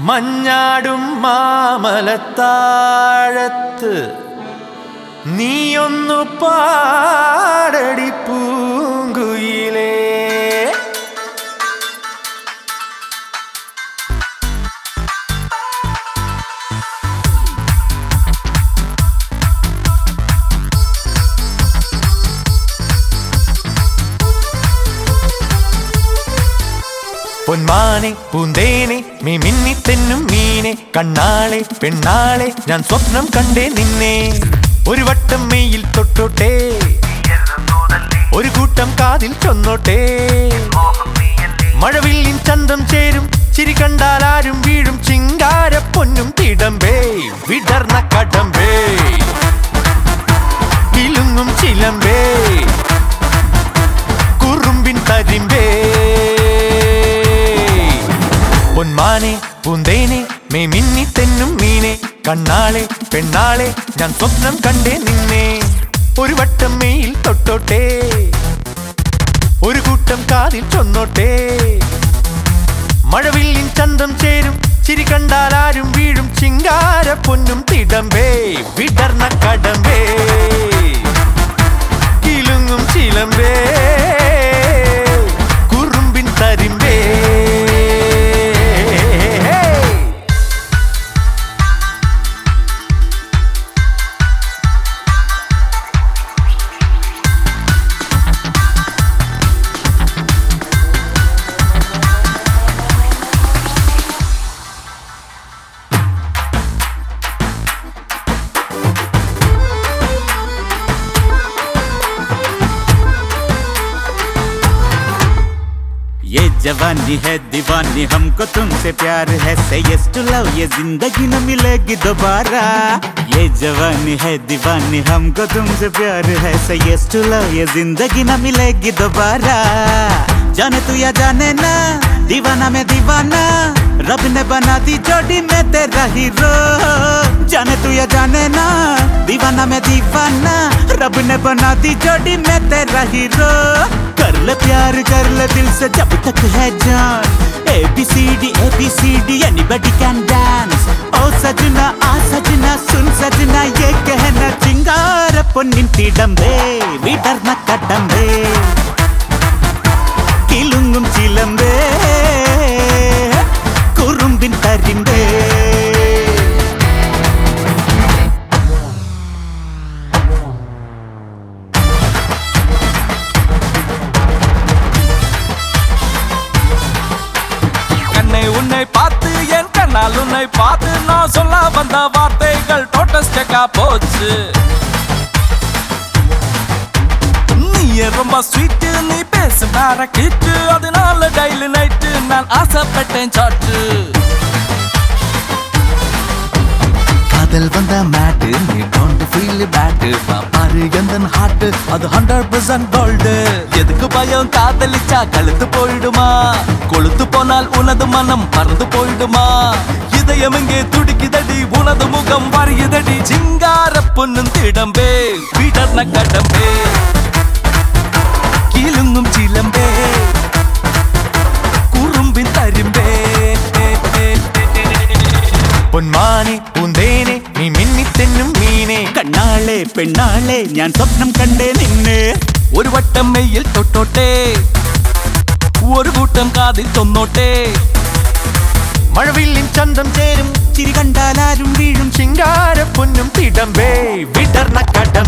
മഞ്ഞാടും മാമലത്താഴത്ത് നീയൊന്നു പാടടി പൊന്മാനെ പൂന്തേനെ me മിന്നി തെന്നും മീനെ. കണ്ണാളെ പെണ്ണാളെ ഞാൻ സ്വപ്നം കണ്ടേ നിന്നെ. ഒരു വട്ടം മെയ്യിൽ തൊട്ടോട്ടെ. ഒരു കൂട്ടം കാതിൽ ചൊന്നോട്ടെ. മഴവില്ലിൻ ചന്തം ചേരും. ചിരി കണ്ടാൽ ആരും വീഴും. ചിങ്കാര പൊന്നും തിടമ്പേ. വിടർന്ന കടമ്പേ. പൊന്മാനെ പൂന്തേനെ മേ മിന്നി തെന്നും മീനെ. കണ്ണാളെ പെണ്ണാളെ ഞാൻ സ്വപ്നം കണ്ടേ നിന്നെ. ഒരു വട്ടം മെയിൽ തൊട്ടോട്ടെ. ഒരു കൂട്ടം കാതിൽ ചൊന്നോട്ടെ. മഴവില്ലിൻ ചന്തം ചേരും ചിരി കണ്ടാൽ ആരും വീഴും. ചിങ്കാര പൊന്നും തിടമ്പേ വിടർന്ന കടമ്പേ. ये जवानी है दीवानी, हमको तुमसे प्यार है से यस टू लव ये ज़िंदगी न मिलेगी दोबारा। ये जवानी है दीवानी, हमको तुमसे प्यार है से यस टू लव ये ज़िंदगी न मिलेगी दोबारा। जाने तू या जाने ना, दीवाना में दीवाना, रब ने बना दी जोड़ी में तेरा हीरो। जाने तू या जाने ना, दीवाना में दीवाना, रब ने बना दी जोड़ी में तेरा हीरो। कर ले प्यार, कर ले दिल से जब तक है जान। A B C D A B C D anybody can dance ओ, सजना, आ, सजना, सुन सजना, ये कहना चिंगार पुन्नी பொன்னின் திடம்பே விடர்ன கடம்பே உன்னை பார்த்து நான் சொல்ல வந்த வார்த்தைகள் டோட்டஸ்டக்கா போச்சு. நீ ரொம்ப ஸ்வீட் நீ பேச வேற கிட்டு அதனால டெய்லி நைட்டு நான் ஆசைப்பட்டேன் சாட்டு காதல் வந்த மேட்டு நீ டோன்ட் ஃபீல் பேட்டு பாரு எந்த ஹார்ட் அது ஹண்ட்ரட் பர்சன்ட் கோல்டு எதுக்கு பயம் காதலிச்சா கழுத்து போயிடுமா? கொழுத்து போனால் உனது மனம் பறந்து போயிடுமா? இதயம் இங்கே துடிக்குதடி உனது முகம் வரையுதடி. சிங்கார பொண்ணும் திடம்பே விடர்ன கடம்பே. கீழுங்கும் சிலம்பே. പെണ്ണാളെ പെണ്ണാളെ ഞാൻ സ്വപ്നം കണ്ടേ നിന്നെ. ഒരു വട്ടം മെയ്യിൽ തൊട്ടോട്ടെ. ഒരു കൂട്ടം കാതിൽ തൊന്നോട്ടെ. മഴവില്ലിൻ ചന്തം ചേരും. ചിരി കണ്ടാലാരും വീഴും. ചിങ്കാര പൊന്നും തിടമ്പേ വിടർന്ന കടം